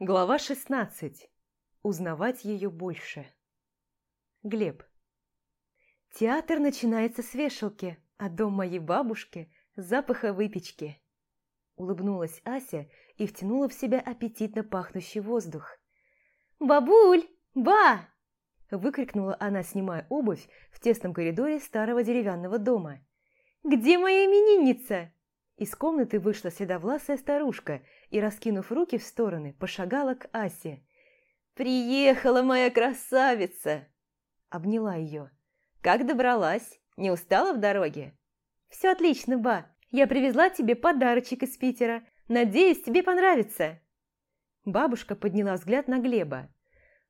Глава 16. Узнавать ее больше. Глеб. Театр начинается с вешалки, а дом моей бабушки – запаха выпечки. Улыбнулась Ася и втянула в себя аппетитно пахнущий воздух. «Бабуль! Ба!» – выкрикнула она, снимая обувь в тесном коридоре старого деревянного дома. «Где моя именинница?» Из комнаты вышла седовласая старушка и, раскинув руки в стороны, пошагала к Асе. «Приехала моя красавица!» Обняла ее. «Как добралась? Не устала в дороге?» «Все отлично, ба. Я привезла тебе подарочек из Питера. Надеюсь, тебе понравится». Бабушка подняла взгляд на Глеба.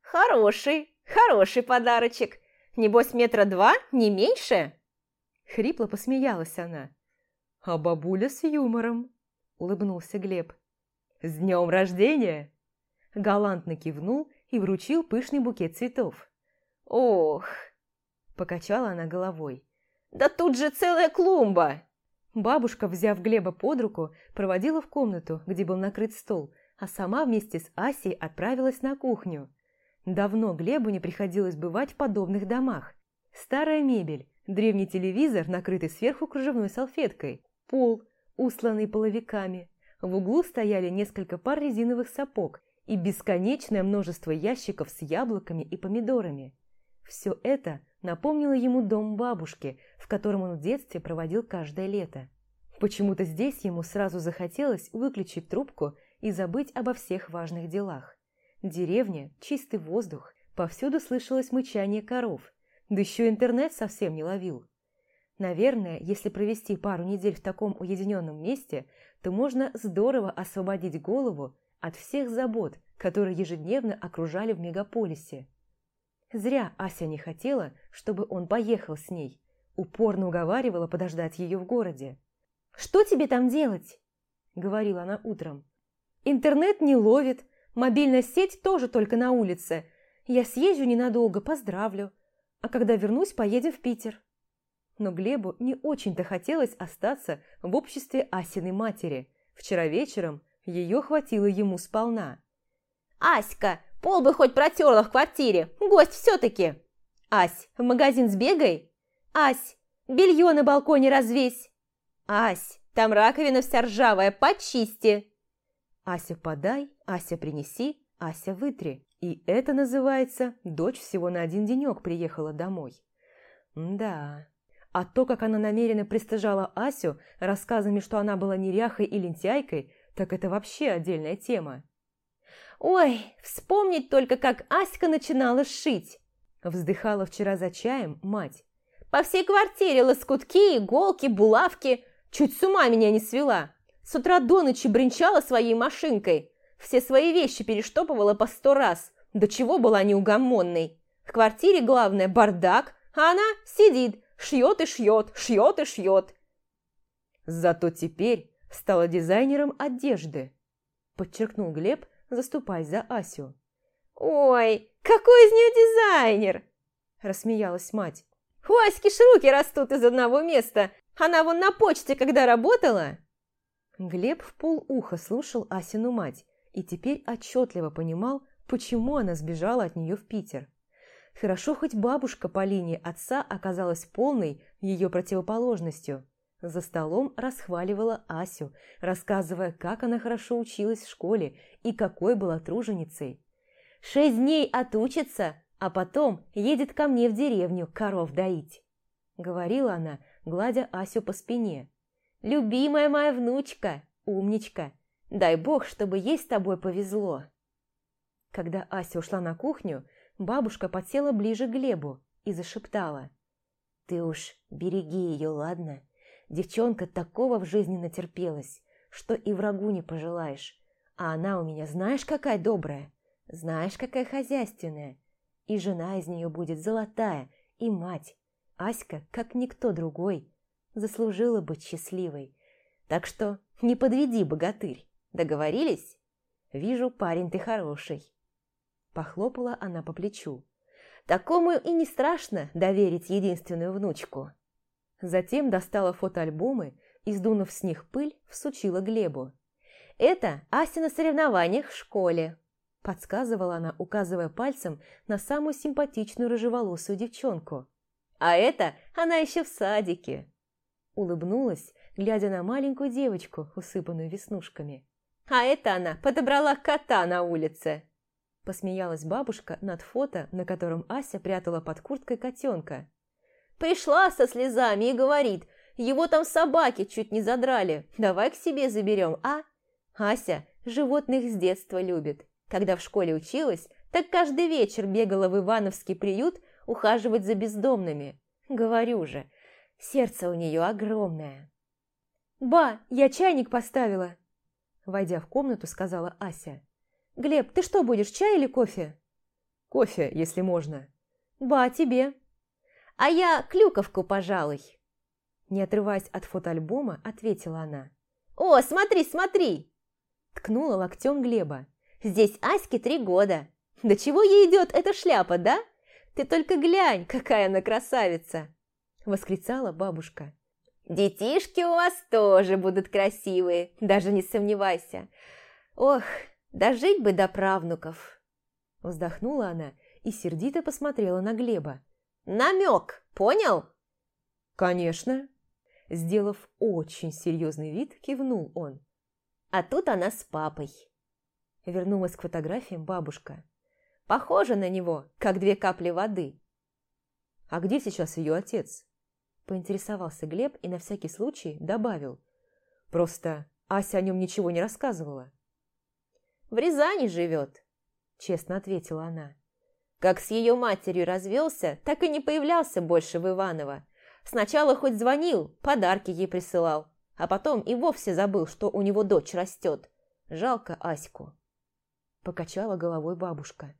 «Хороший, хороший подарочек. Небось, метра два, не меньше?» Хрипло посмеялась она. «А бабуля с юмором», – улыбнулся Глеб. «С днем рождения!» Галантно кивнул и вручил пышный букет цветов. «Ох!» – покачала она головой. «Да тут же целая клумба!» Бабушка, взяв Глеба под руку, проводила в комнату, где был накрыт стол, а сама вместе с Асей отправилась на кухню. Давно Глебу не приходилось бывать в подобных домах. Старая мебель, древний телевизор, накрытый сверху кружевной салфеткой, пол, усланный половиками. В углу стояли несколько пар резиновых сапог и бесконечное множество ящиков с яблоками и помидорами. Все это напомнило ему дом бабушки, в котором он в детстве проводил каждое лето. Почему-то здесь ему сразу захотелось выключить трубку и забыть обо всех важных делах. Деревня, чистый воздух, повсюду слышалось мычание коров, да еще интернет совсем не ловил. Наверное, если провести пару недель в таком уединенном месте, то можно здорово освободить голову от всех забот, которые ежедневно окружали в мегаполисе. Зря Ася не хотела, чтобы он поехал с ней. Упорно уговаривала подождать ее в городе. «Что тебе там делать?» – говорила она утром. «Интернет не ловит, мобильная сеть тоже только на улице. Я съезжу ненадолго, поздравлю. А когда вернусь, поедем в Питер» но Глебу не очень-то хотелось остаться в обществе Асиной матери. Вчера вечером ее хватило ему сполна. «Аська, пол бы хоть протерла в квартире, гость все-таки!» «Ась, в магазин сбегай!» «Ась, белье на балконе развесь!» «Ась, там раковина вся ржавая, почисти!» «Ася подай, Ася принеси, Ася вытри!» И это называется «дочь всего на один денек приехала домой». Да, а то, как она намеренно пристыжала Асю рассказами, что она была неряхой и лентяйкой, так это вообще отдельная тема. «Ой, вспомнить только, как Аська начинала шить!» Вздыхала вчера за чаем мать. «По всей квартире лоскутки, иголки, булавки. Чуть с ума меня не свела. С утра до ночи бренчала своей машинкой. Все свои вещи перештопывала по сто раз. До чего была неугомонной. В квартире главное бардак, а она сидит, Шьет и шьет, шьет и шьет. Зато теперь стала дизайнером одежды, подчеркнул Глеб, заступаясь за Асю. «Ой, какой из нее дизайнер!» – рассмеялась мать. «У Аськи руки растут из одного места. Она вон на почте когда работала!» Глеб в полуха слушал Асину мать и теперь отчетливо понимал, почему она сбежала от нее в Питер. Хорошо, хоть бабушка по линии отца оказалась полной ее противоположностью. За столом расхваливала Асю, рассказывая, как она хорошо училась в школе и какой была труженицей. «Шесть дней отучится, а потом едет ко мне в деревню коров доить», — говорила она, гладя Асю по спине. «Любимая моя внучка, умничка, дай бог, чтобы ей с тобой повезло». Когда Ася ушла на кухню, Бабушка подсела ближе к Глебу и зашептала. «Ты уж береги ее, ладно? Девчонка такого в жизни натерпелась, что и врагу не пожелаешь. А она у меня знаешь какая добрая, знаешь какая хозяйственная. И жена из нее будет золотая, и мать. Аська, как никто другой, заслужила быть счастливой. Так что не подведи, богатырь. Договорились? Вижу, парень ты хороший». Похлопала она по плечу. Такому и не страшно доверить единственную внучку. Затем достала фотоальбомы и, сдунув с них пыль, всучила Глебу. «Это Ася на соревнованиях в школе». подсказывала она, указывая пальцем на самую симпатичную рыжеволосую девчонку. «А это она еще в садике!» Улыбнулась, глядя на маленькую девочку, усыпанную веснушками. «А это она подобрала кота на улице!» Посмеялась бабушка над фото, на котором Ася прятала под курткой котенка. «Пришла со слезами и говорит, его там собаки чуть не задрали, давай к себе заберем, а?» Ася животных с детства любит. Когда в школе училась, так каждый вечер бегала в Ивановский приют ухаживать за бездомными. Говорю же, сердце у нее огромное. «Ба, я чайник поставила!» Войдя в комнату, сказала Ася. «Глеб, ты что будешь, чай или кофе?» «Кофе, если можно». «Ба, тебе». «А я клюковку, пожалуй». Не отрываясь от фотоальбома, ответила она. «О, смотри, смотри!» Ткнула локтем Глеба. Здесь Аське три года. Да чего ей идет эта шляпа, да? Ты только глянь, какая она красавица!» Восклицала бабушка. «Детишки у вас тоже будут красивые, даже не сомневайся. Ох, дожить бы до правнуков!» Вздохнула она и сердито посмотрела на Глеба. «Намек, понял?» «Конечно!» Сделав очень серьезный вид, кивнул он. А тут она с папой. Вернулась к фотографиям бабушка. Похожа на него, как две капли воды. «А где сейчас ее отец?» Поинтересовался Глеб и на всякий случай добавил. «Просто Ася о нем ничего не рассказывала». «В Рязани живет», – честно ответила она. Как с ее матерью развелся, так и не появлялся больше в Иваново. Сначала хоть звонил, подарки ей присылал, а потом и вовсе забыл, что у него дочь растет. Жалко Аську. Покачала головой бабушка.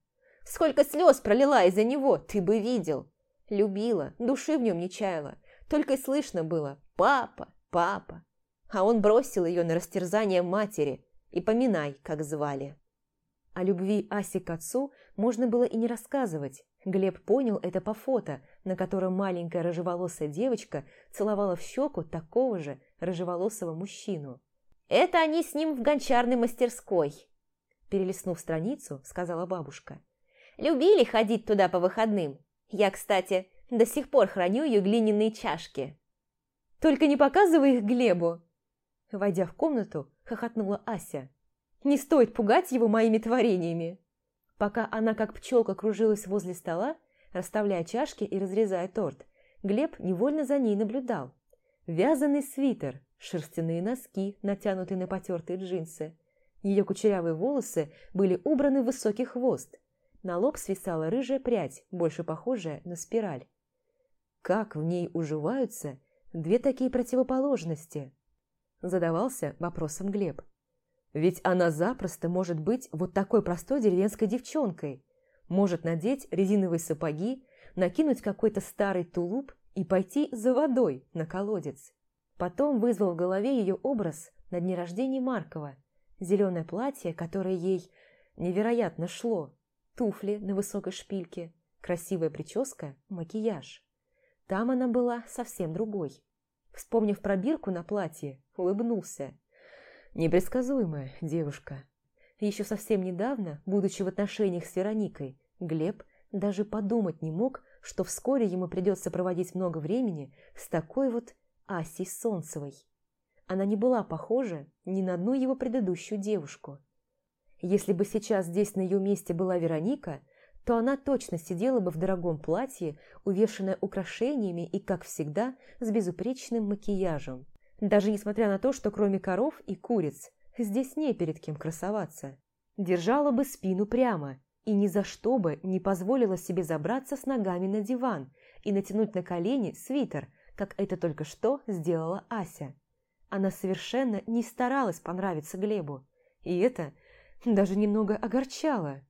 Сколько слез пролила из-за него, ты бы видел. Любила, души в нем не чаяла. Только и слышно было «папа, папа». А он бросил ее на растерзание матери. И поминай, как звали. О любви Аси к отцу можно было и не рассказывать. Глеб понял это по фото, на котором маленькая рыжеволосая девочка целовала в щеку такого же рыжеволосого мужчину. «Это они с ним в гончарной мастерской», Перелистнув страницу, сказала бабушка. «Любили ходить туда по выходным. Я, кстати, до сих пор храню ее глиняные чашки». «Только не показывай их Глебу!» Войдя в комнату, хохотнула Ася. «Не стоит пугать его моими творениями!» Пока она как пчелка кружилась возле стола, расставляя чашки и разрезая торт, Глеб невольно за ней наблюдал. Вязаный свитер, шерстяные носки, натянутые на потертые джинсы – ее кучерявые волосы были убраны в высокий хвост. На лоб свисала рыжая прядь, больше похожая на спираль. Как в ней уживаются две такие противоположности? Задавался вопросом Глеб. Ведь она запросто может быть вот такой простой деревенской девчонкой. Может надеть резиновые сапоги, накинуть какой-то старый тулуп и пойти за водой на колодец. Потом вызвал в голове ее образ на дне рождения Маркова – зеленое платье, которое ей невероятно шло, туфли на высокой шпильке, красивая прическа, макияж. Там она была совсем другой. Вспомнив пробирку на платье, улыбнулся. Непредсказуемая девушка. Еще совсем недавно, будучи в отношениях с Вероникой, Глеб даже подумать не мог, что вскоре ему придется проводить много времени с такой вот Асей Солнцевой. Она не была похожа ни на одну его предыдущую девушку. Если бы сейчас здесь на ее месте была Вероника, то она точно сидела бы в дорогом платье, увешанное украшениями и, как всегда, с безупречным макияжем. Даже несмотря на то, что кроме коров и куриц здесь не перед кем красоваться. Держала бы спину прямо и ни за что бы не позволила себе забраться с ногами на диван и натянуть на колени свитер, как это только что сделала Ася. Она совершенно не старалась понравиться Глебу, и это даже немного огорчало,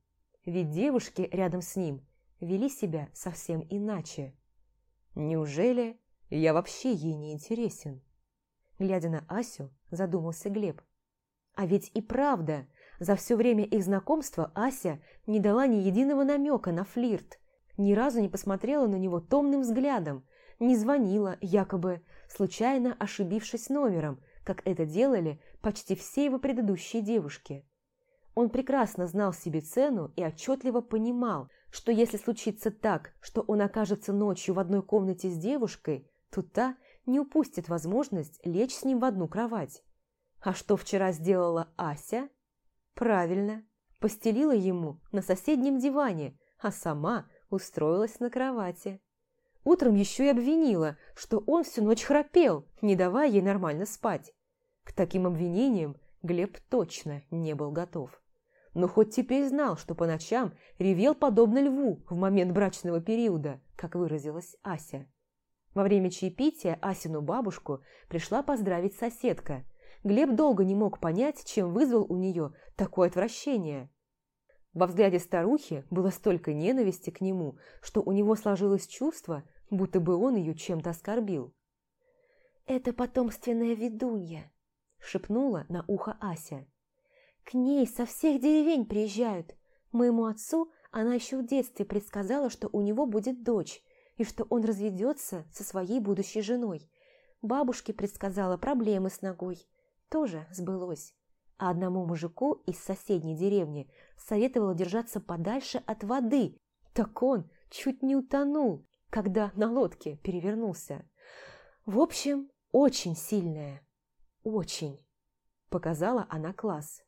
ведь девушки рядом с ним вели себя совсем иначе. Неужели я вообще ей не интересен? Глядя на Асю, задумался Глеб. А ведь и правда, за все время их знакомства Ася не дала ни единого намека на флирт, ни разу не посмотрела на него томным взглядом, не звонила, якобы случайно ошибившись номером, как это делали почти все его предыдущие девушки. Он прекрасно знал себе цену и отчетливо понимал, что если случится так, что он окажется ночью в одной комнате с девушкой, то та не упустит возможность лечь с ним в одну кровать. А что вчера сделала Ася? Правильно, постелила ему на соседнем диване, а сама устроилась на кровати. Утром еще и обвинила, что он всю ночь храпел, не давая ей нормально спать. К таким обвинениям Глеб точно не был готов но хоть теперь знал, что по ночам ревел подобно льву в момент брачного периода, как выразилась Ася. Во время чаепития Асину бабушку пришла поздравить соседка. Глеб долго не мог понять, чем вызвал у нее такое отвращение. Во взгляде старухи было столько ненависти к нему, что у него сложилось чувство, будто бы он ее чем-то оскорбил. «Это потомственная ведунья», – шепнула на ухо Ася. К ней со всех деревень приезжают. Моему отцу она еще в детстве предсказала, что у него будет дочь, и что он разведется со своей будущей женой. Бабушке предсказала проблемы с ногой. Тоже сбылось. А одному мужику из соседней деревни советовала держаться подальше от воды. Так он чуть не утонул, когда на лодке перевернулся. В общем, очень сильная. Очень. Показала она класс.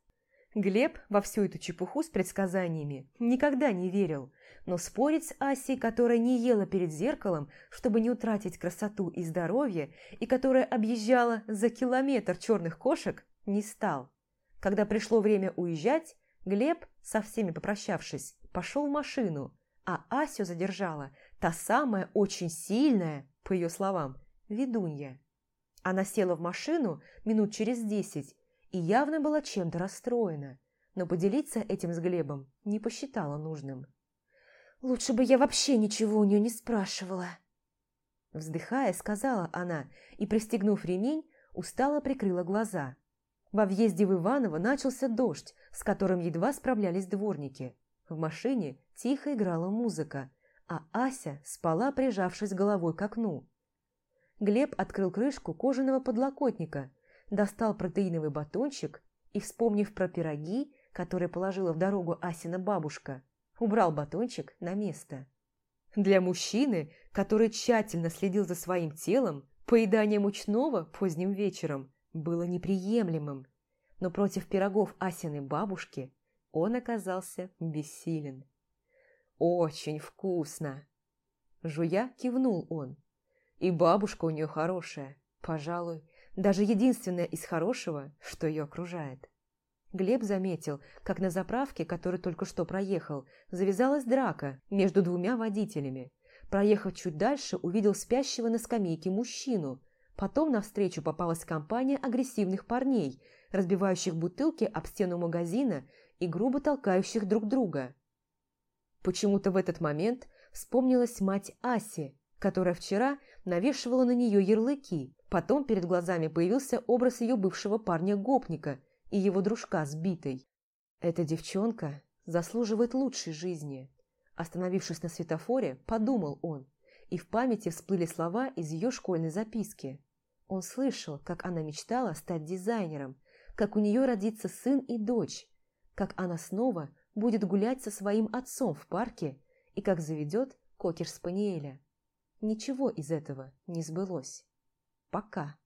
Глеб во всю эту чепуху с предсказаниями никогда не верил, но спорить с Асей, которая не ела перед зеркалом, чтобы не утратить красоту и здоровье, и которая объезжала за километр черных кошек, не стал. Когда пришло время уезжать, Глеб, со всеми попрощавшись, пошел в машину, а Асю задержала та самая очень сильная, по ее словам, ведунья. Она села в машину минут через десять и явно была чем-то расстроена, но поделиться этим с Глебом не посчитала нужным. «Лучше бы я вообще ничего у нее не спрашивала!» Вздыхая, сказала она и, пристегнув ремень, устало прикрыла глаза. Во въезде в Иваново начался дождь, с которым едва справлялись дворники. В машине тихо играла музыка, а Ася спала, прижавшись головой к окну. Глеб открыл крышку кожаного подлокотника – достал протеиновый батончик и, вспомнив про пироги, которые положила в дорогу Асина бабушка, убрал батончик на место. Для мужчины, который тщательно следил за своим телом, поедание мучного поздним вечером было неприемлемым, но против пирогов Асиной бабушки он оказался бессилен. «Очень вкусно!» Жуя кивнул он. «И бабушка у нее хорошая, пожалуй, даже единственное из хорошего, что ее окружает. Глеб заметил, как на заправке, который только что проехал, завязалась драка между двумя водителями. Проехав чуть дальше, увидел спящего на скамейке мужчину. Потом навстречу попалась компания агрессивных парней, разбивающих бутылки об стену магазина и грубо толкающих друг друга. Почему-то в этот момент вспомнилась мать Аси, которая вчера навешивала на нее ярлыки, Потом перед глазами появился образ ее бывшего парня-гопника и его дружка сбитой. Эта девчонка заслуживает лучшей жизни. Остановившись на светофоре, подумал он, и в памяти всплыли слова из ее школьной записки. Он слышал, как она мечтала стать дизайнером, как у нее родится сын и дочь, как она снова будет гулять со своим отцом в парке и как заведет кокер-спаниеля. Ничего из этого не сбылось. Пока.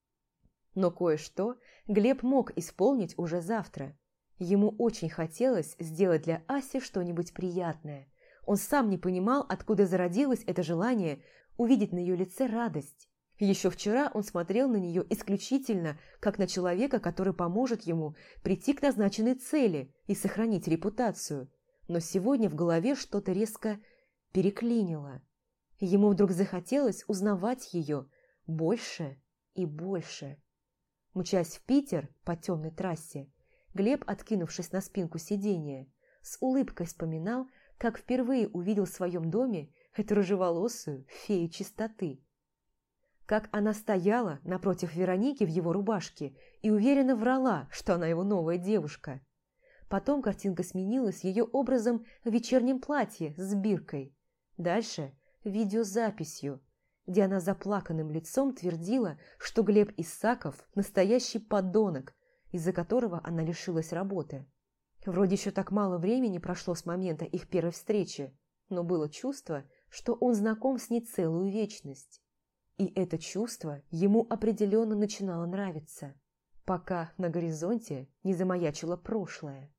Но кое-что Глеб мог исполнить уже завтра. Ему очень хотелось сделать для Аси что-нибудь приятное. Он сам не понимал, откуда зародилось это желание увидеть на ее лице радость. Еще вчера он смотрел на нее исключительно как на человека, который поможет ему прийти к назначенной цели и сохранить репутацию. Но сегодня в голове что-то резко переклинило. Ему вдруг захотелось узнавать ее больше и больше. Мчась в Питер по темной трассе, Глеб, откинувшись на спинку сиденья, с улыбкой вспоминал, как впервые увидел в своем доме эту рыжеволосую фею чистоты. Как она стояла напротив Вероники в его рубашке и уверенно врала, что она его новая девушка. Потом картинка сменилась ее образом в вечернем платье с биркой. Дальше – видеозаписью, где она заплаканным лицом твердила, что Глеб Исаков – настоящий подонок, из-за которого она лишилась работы. Вроде еще так мало времени прошло с момента их первой встречи, но было чувство, что он знаком с ней целую вечность. И это чувство ему определенно начинало нравиться, пока на горизонте не замаячило прошлое.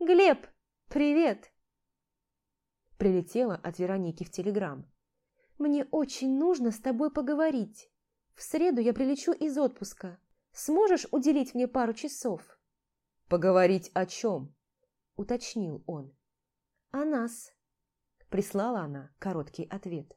«Глеб, привет!» Прилетела от Вероники в Телеграм. «Мне очень нужно с тобой поговорить. В среду я прилечу из отпуска. Сможешь уделить мне пару часов?» «Поговорить о чем?» – уточнил он. «О нас», – прислала она короткий ответ.